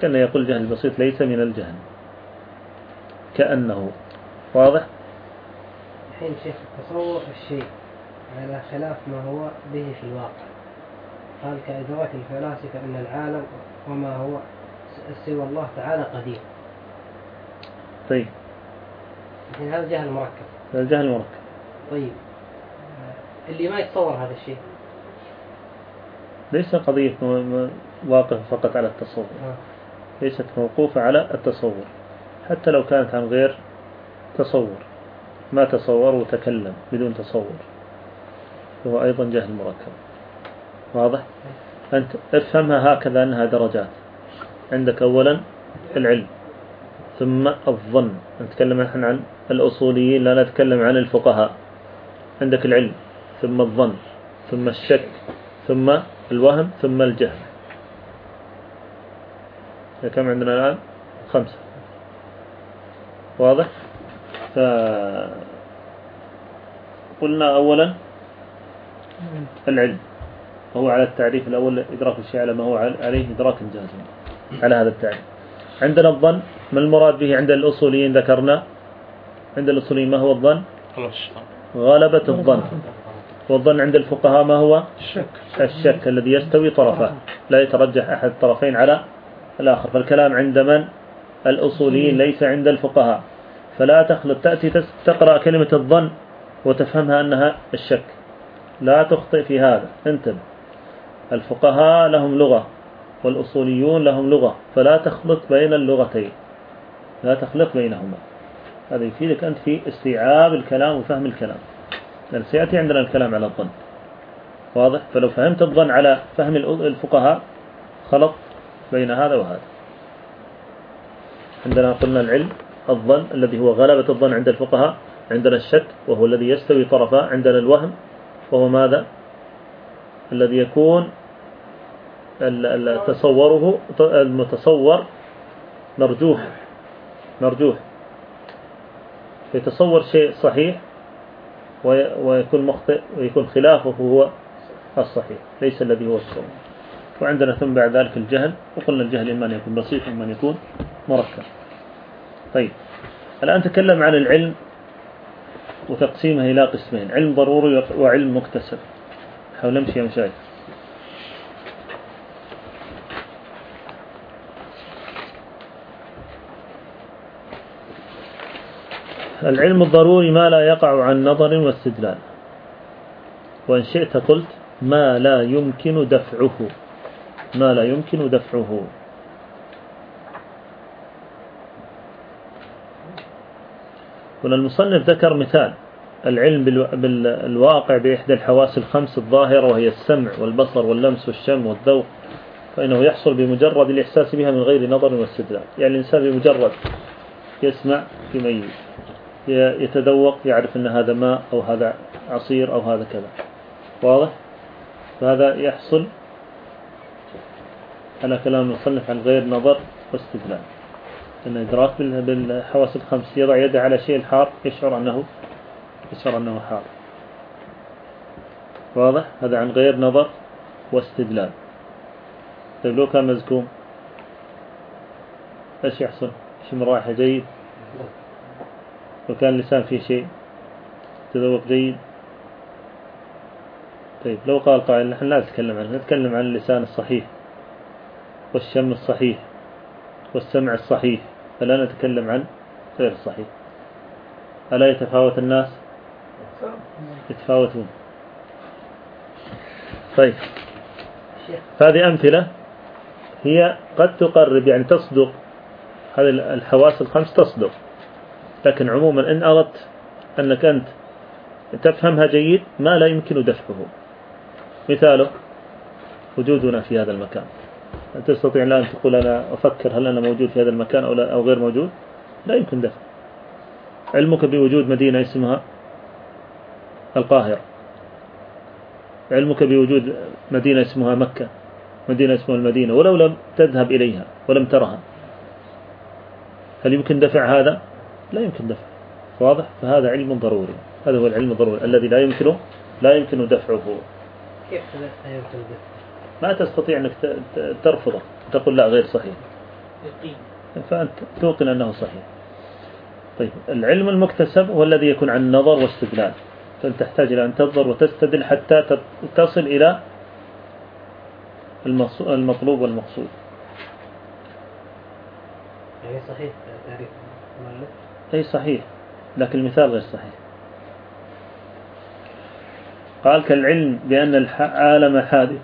كأن يقول الجهل البسيط ليس من الجهل. كأنه واضح؟ الحين شيخ تصور الشيء على خلاف ما هو به في الواقع. قال كأدوات الفلاسفة أن العالم وما هو سوى الله تعالى قديم طيب. هذا جهل مركب هذا جهل مركب طيب. اللي ما يتصور هذا الشيء. ليس قضية واقف فقط على التصور. آه. ليست موقوفة على التصور. حتى لو كانت عن غير تصور. ما تصور وتكلم بدون تصور. هو أيضا جهل مركب. واضح؟ أنت افهمها هكذا أنها درجات. عندك أولا العلم. ثم الظن. نتكلم نحن عن الأصوليين لا نتكلم عن الفقهاء. عندك العلم. ثم الظن ثم الشك ثم الوهم ثم الجهل. كم عندنا الآن؟ خمسة. واضح؟ فقلنا أولا العلم. وهو على التعريف الأول إدراك الشيء على ما هو عليه إدراكا جازما على هذا التعريف. عندنا الظن ما المراد به عند الأصوليين ذكرنا؟ عند الأصوليين ما هو الظن؟ غلبة الظن. والظن عند الفقهاء ما هو؟ الشك. الشك الذي يستوي طرفان لا يترجح أحد الطرفين على الآخر. فالكلام عند من؟ الأصوليين ليس عند الفقهاء. فلا تخلط تأتي تقرأ كلمة الظن وتفهمها أنها الشك. لا تخطئ في هذا. انتبه. الفقهاء لهم لغة والأصوليون لهم لغة. فلا تخلط بين اللغتين. لا تخلط بينهما. هذا يفيدك أنت في استيعاب الكلام وفهم الكلام. سيأتي عندنا الكلام على الظن. واضح؟ فلو فهمت الظن على فهم الفقهاء خلط بين هذا وهذا. عندنا قلنا العلم الظن الذي هو غلبة الظن عند الفقهاء عندنا الشك وهو الذي يستوي طرفا عندنا الوهم وهو ماذا؟ الذي يكون تصوره المتصور مرجوح. مرجوح. يتصور شيء صحيح ويكون مخطئ ويكون خلافه هو الصحيح ليس الذي هو الصواب وعندنا ثم بعد ذلك الجهل وقلنا الجهل إما أن يكون بسيط وإما أن يكون مركب. طيب الآن تكلم عن العلم وتقسيمه إلى قسمين علم ضروري وعلم مكتسب. حول نمشي يا مشايخ. العلم الضروري ما لا يقع عن نظر واستدلال. وإن شئت قلت ما لا يمكن دفعه. ما لا يمكن دفعه. هنا المصنف ذكر مثال. العلم بالواقع بإحدى الحواس الخمس الظاهرة وهي السمع والبصر واللمس والشم والذوق. فإنه يحصل بمجرد الإحساس بها من غير نظر واستدلال. يعني الإنسان بمجرد يسمع يميز. يتذوق يعرف أن هذا ماء أو هذا عصير أو هذا كذا. واضح؟ فهذا يحصل على كلام المصنف عن غير نظر واستدلال. أن إدراك بالحواس الخمس يضع يده على شيء الحار يشعر أنه يشعر أنه حار. واضح؟ هذا عن غير نظر واستدلال. طيب لو كان مزكوم إيش يحصل؟ شم رائحة جيد وكان اللسان فيه شيء تذوق جيد. طيب لو قال قائل نحن لا نتكلم عنه نتكلم عن اللسان الصحيح والشم الصحيح والسمع الصحيح فلا نتكلم عن غير الصحيح. ألا يتفاوت الناس؟ يتفاوتون. طيب هذه أمثلة هي قد تقرب يعني تصدق هذه الحواس الخمس تصدق. لكن عموما إن أردت أنك أنت تفهمها جيد ما لا يمكن دفعه. مثاله وجودنا في هذا المكان. تستطيع الآن تقول أنا أفكر هل أنا موجود في هذا المكان أو, لا أو غير موجود؟ لا يمكن دفع. علمك بوجود مدينة اسمها القاهرة. علمك بوجود مدينة اسمها مكة. مدينة اسمها المدينة. ولو لم تذهب إليها ولم ترها هل يمكن دفع هذا؟ لا يمكن دفع. واضح؟ فهذا علم ضروري. هذا هو العلم الضروري الذي لا يمكن لا يمكن دفعه. كيف لا يمكن دفعه؟ ما تستطيع أنك ترفضه. تقول لا غير صحيح. فأنت توقن أنه صحيح. طيب العلم المكتسب هو الذي يكون عن نظر واستدلال. فأنت تحتاج إلى أن تنظر وتستدل حتى تصل إلى المطلوب والمقصود. يعني صحيح تعريف أي صحيح لكن المثال غير صحيح. قال كالعلم بأن العالم حادث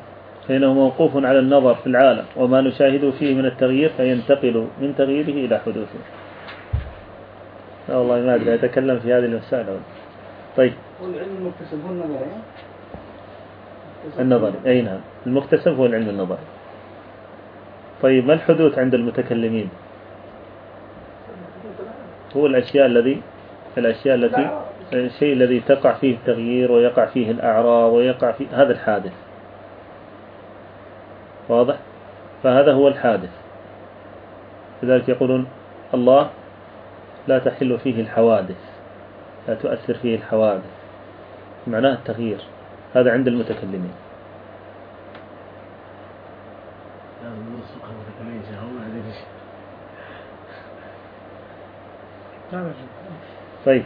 فإنه موقوف على النظر في العالم وما نشاهده فيه من التغيير فينتقل من تغييره إلى حدوثه. لا والله ما أدري أتكلم في هذه المسألة. طيب. والعلم المكتسب هو النظري النظري أي نعم. المكتسب هو العلم النظري. طيب ما الحدوث عند المتكلمين؟ هو الأشياء الذي الأشياء التي الشيء الذي تقع فيه التغيير ويقع فيه الأعراض ويقع فيه هذا الحادث. واضح؟ فهذا هو الحادث. لذلك يقولون الله لا تحل فيه الحوادث لا تؤثر فيه الحوادث. معناه التغيير. هذا عند المتكلمين. طيب.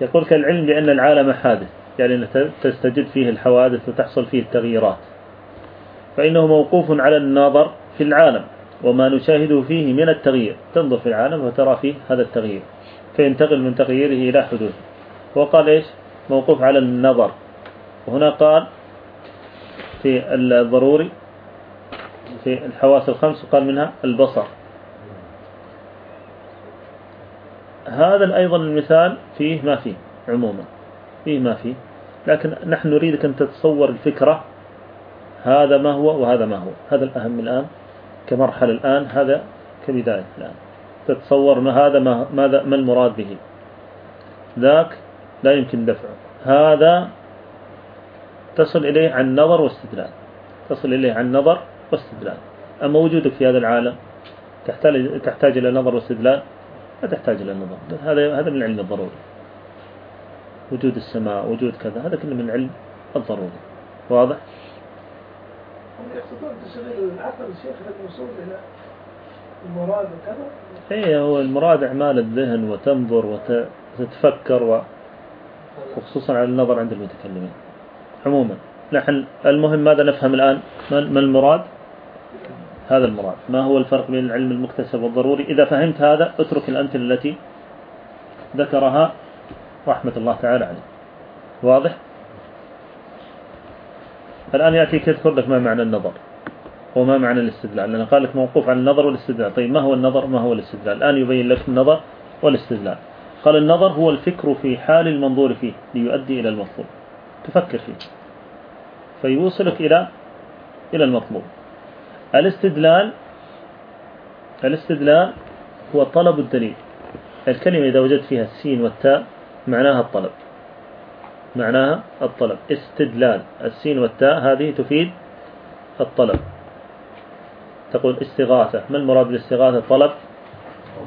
يقول كالعلم بأن العالم حادث يعني تستجد فيه الحوادث وتحصل فيه التغييرات. فإنه موقوف على النظر في العالم وما نشاهده فيه من التغيير. تنظر في العالم وترى فيه هذا التغيير فينتقل من تغييره إلى حدوث وقال إيش؟ موقوف على النظر. وهنا قال في الضروري في الحواس الخمس قال منها البصر. هذا أيضا المثال فيه ما فيه عموما. فيه ما فيه. لكن نحن نريدك أن تتصور الفكرة هذا ما هو وهذا ما هو. هذا الأهم الآن كمرحلة الآن هذا كبداية الآن. تتصور ما هذا ما ماذا ما المراد به. ذاك لا يمكن دفعه. هذا تصل إليه عن نظر واستدلال. تصل إليه عن نظر واستدلال. أما وجودك في هذا العالم تحتاج تحتاج إلى نظر واستدلال. لا تحتاج إلى النظر. هذا هذا من العلم الضروري. وجود السماء وجود كذا هذا كله من العلم الضروري. واضح؟ يقصدون تشغيل العقل الشيخ للوصول إلى المراد وكذا؟ اي هو المراد أعمال الذهن وتنظر وتتفكر و... وخصوصا على النظر عند المتكلمين. عموما نحن المهم ماذا نفهم الآن؟ ما المراد؟ هذا المراد. ما هو الفرق بين العلم المكتسب والضروري؟ إذا فهمت هذا اترك الأمثلة التي ذكرها رحمة الله تعالى عليه. واضح؟ الآن يأتيك يذكر لك ما معنى النظر وما معنى الاستدلال. لأنه قال لك موقوف عن النظر والاستدلال. طيب ما هو النظر؟ ما هو الاستدلال؟ الآن يبين لك النظر والاستدلال. قال النظر هو الفكر في حال المنظور فيه ليؤدي إلى المطلوب. تفكر فيه. فيوصلك إلى إلى المطلوب. الاستدلال الاستدلال هو طلب الدليل. الكلمة إذا وجدت فيها السين والتاء معناها الطلب. معناها الطلب. استدلال. السين والتاء هذه تفيد الطلب. تقول استغاثة. ما المراد بالاستغاثة؟ طلب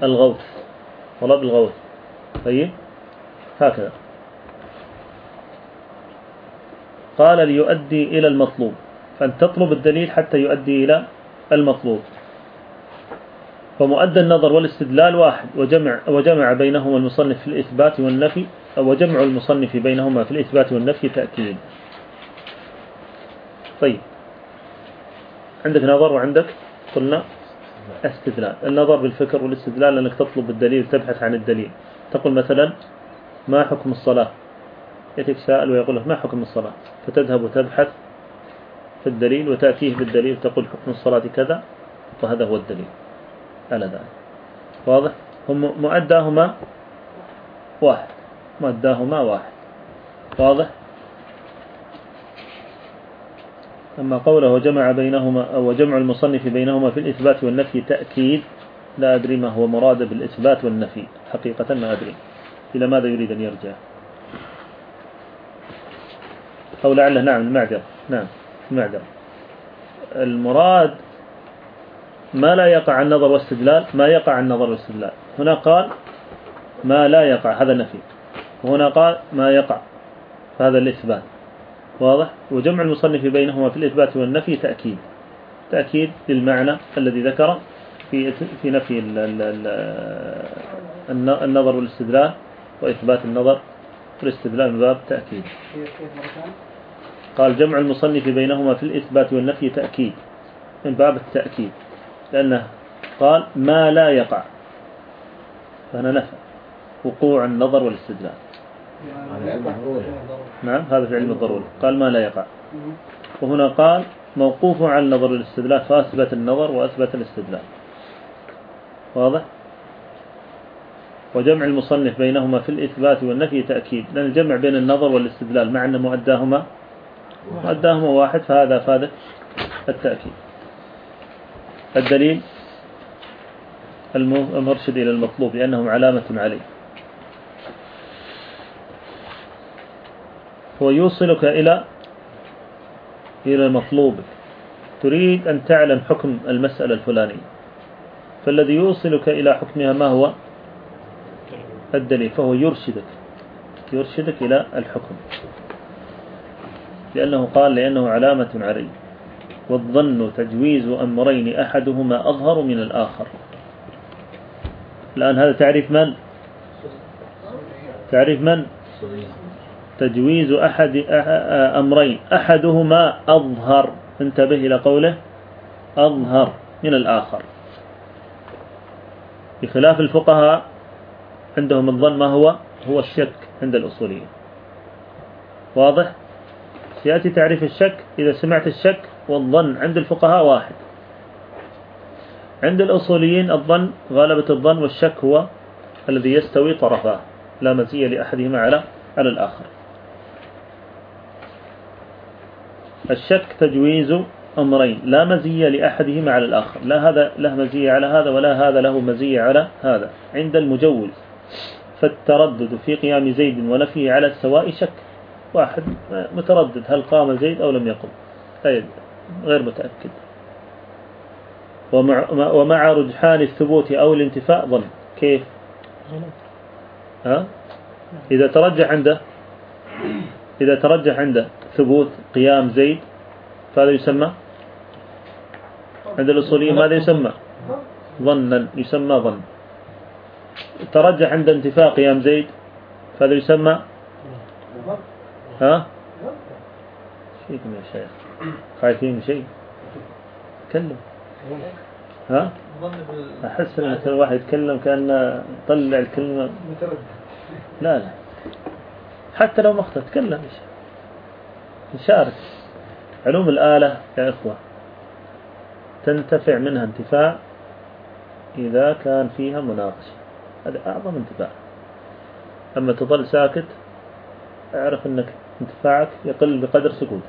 الغوث. طلب الغوث. طيب؟ هكذا. قال ليؤدي إلى المطلوب. فأن تطلب الدليل حتى يؤدي إلى المطلوب. فمؤدى النظر والاستدلال واحد وجمع, وجمع بينهما المصنف في الإثبات والنفي وجمع المصنف بينهما في الإثبات والنفي تأكيد. طيب. عندك نظر وعندك؟ قلنا استدلال. النظر بالفكر والاستدلال أنك تطلب الدليل تبحث عن الدليل. تقول مثلا ما حكم الصلاة؟ يأتيك سائل ويقول لك ما حكم الصلاة؟ فتذهب وتبحث في الدليل وتأتيه بالدليل تقول حكم الصلاة كذا وهذا هو الدليل. على ذلك واضح؟ هم مؤداهما واحد. مؤداهما واحد. واضح؟ أما قوله وجمع بينهما أو جمع المصنف بينهما في الإثبات والنفي تأكيد لا أدري ما هو مراد بالإثبات والنفي. حقيقة ما أدري. إلى ماذا يريد أن يرجع؟ أو لعله نعم المعذرة. نعم. المعذرة المراد ما لا يقع عن نظر واستدلال ما يقع عن نظر واستدلال هنا قال ما لا يقع هذا نفي وهنا قال ما يقع هذا الإثبات. واضح؟ وجمع المصنف بينهما في الإثبات والنفي تأكيد. تأكيد للمعنى الذي ذكر في في نفي النظر والاستدلال وإثبات النظر والاستدلال من باب تأكيد. قال جمع المصنف بينهما في الإثبات والنفي تأكيد من باب التأكيد لأنه قال ما لا يقع فهنا نفى وقوع النظر والاستدلال. نعم هذا في علم الضروري قال ما لا يقع. وهنا قال موقوف على النظر والاستدلال فأثبت النظر وأثبت الاستدلال. واضح؟ وجمع المصنف بينهما في الإثبات والنفي تأكيد لأن الجمع بين النظر والاستدلال مع أن مؤداهما مؤداهما واحد فهذا فادة التأكيد. الدليل المرشد إلى المطلوب لأنهم علامة عليه. هو يوصلك إلى إلى مطلوبك تريد أن تعلم حكم المسألة الفلانية. فالذي يوصلك إلى حكمها ما هو؟ الدليل. فهو يرشدك. يرشدك إلى الحكم. لأنه قال لأنه علامة عليه والظن تجويز أمرين أحدهما أظهر من الآخر. الآن هذا تعريف من؟ تعريف من؟ تجويز أحد أمرين. أحدهما أظهر. انتبه إلى قوله. أظهر من الآخر. بخلاف الفقهاء عندهم الظن ما هو؟ هو الشك عند الأصوليين. واضح؟ يأتي تعريف الشك. إذا سمعت الشك والظن عند الفقهاء واحد. عند الأصوليين الظن غالبة الظن والشك هو الذي يستوي طرفاه لا مزية لأحدهما على على الآخر. الشك تجويز أمرين لا مزية لأحدهما على الآخر. لا هذا له مزية على هذا ولا هذا له مزية على هذا. عند المجوز فالتردد في قيام زيد ونفيه على السواء شك. واحد متردد هل قام زيد أو لم يقم؟ طيب غير متأكد. ومع, ومع رجحان الثبوت أو الانتفاء ظن. كيف؟ ها؟ إذا ترجح عنده إذا ترجح عنده ثبوت قيام زيد فهذا يسمى؟ عند الأصوليين ماذا يسمى؟ ظنا يسمى ظن. ترجح عند انتفاء قيام زيد فهذا يسمى؟ ها؟ فيكم يا شيخ خايفين من شيء؟ تكلم. ها؟ أحس أن كل واحد يتكلم كأن طلع الكلمة. لا لا. حتى لو مخطئ تكلم يا شيخ. نشارك علوم الآلة يا إخوة تنتفع منها انتفاع إذا كان فيها مناقشة. هذا أعظم انتفاع. أما تظل ساكت أعرف أنك انتفاعك يقل بقدر سكوتك.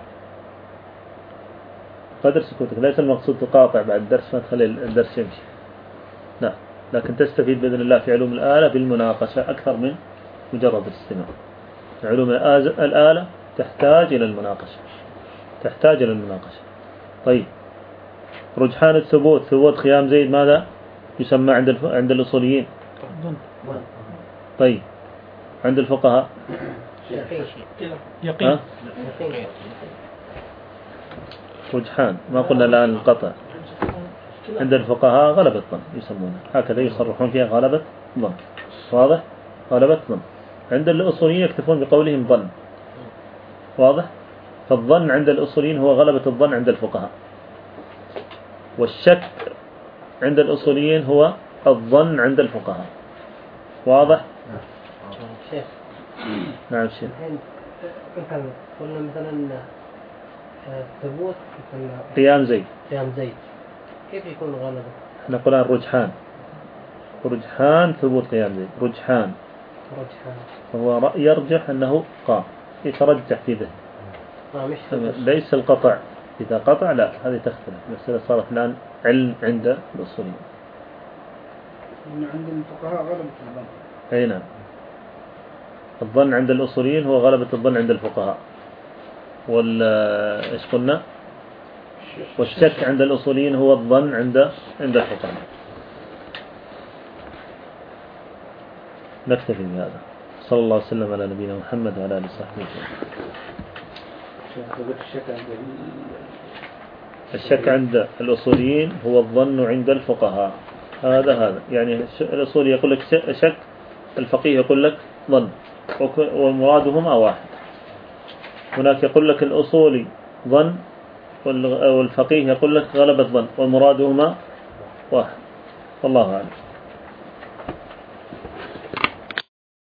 قدر سكوتك ليس المقصود تقاطع بعد الدرس ما تخلي الدرس يمشي. لا لكن تستفيد بإذن الله في علوم الآلة بالمناقشة أكثر من مجرد الاستماع. علوم الآلة تحتاج إلى المناقشة. تحتاج إلى المناقشة. طيب رجحان الثبوت ثبوت خيام زيد ماذا يسمى عند عند الأصوليين؟ طيب عند الفقهاء؟ يقين. رجحان. ما قلنا الآن القطع. عند الفقهاء غلبة الظن يسمونه. هكذا يصرحون فيها غلبة ظن واضح؟ غلبة ظن عند الأصوليين يكتفون بقولهم ظن. واضح؟ فالظن عند الأصوليين هو غلبة الظن عند الفقهاء. والشك عند الأصوليين هو الظن عند الفقهاء. واضح؟ شيخ نعم شيخ الحين مثلا قلنا مثلا آه، ثبوت مثلا قيام زيد قيام زيد كيف يكون غلبة؟ إحنا قلنا الرجحان رجحان. ثبوت قيام زيد رجحان. رجحان. هو رأي يرجح أنه قام. يترجح في ذهن. مش ثبوت. ليس القطع. إذا قطع لا هذه تختلف. المسألة صارت الآن علم عند الأصوليين عند الفقهاء غلبة الظن أي نعم. الظن عند الأصوليين هو غلبة الظن عند الفقهاء. وال إيش قلنا؟ والشك عند الأصوليين هو الظن عند عند الفقهاء نكتفي بهذا. صلى الله وسلم على نبينا محمد وعلى آله وصحبه الشك عند الأصوليين هو الظن عند الفقهاء. هذا هذا. يعني الأصولي يقول لك شك الفقيه يقول لك ظن. ومرادهما واحد. هناك يقول لك الأصولي ظن والفقيه يقول لك غلب الظن ومرادهما واحد. والله أعلم.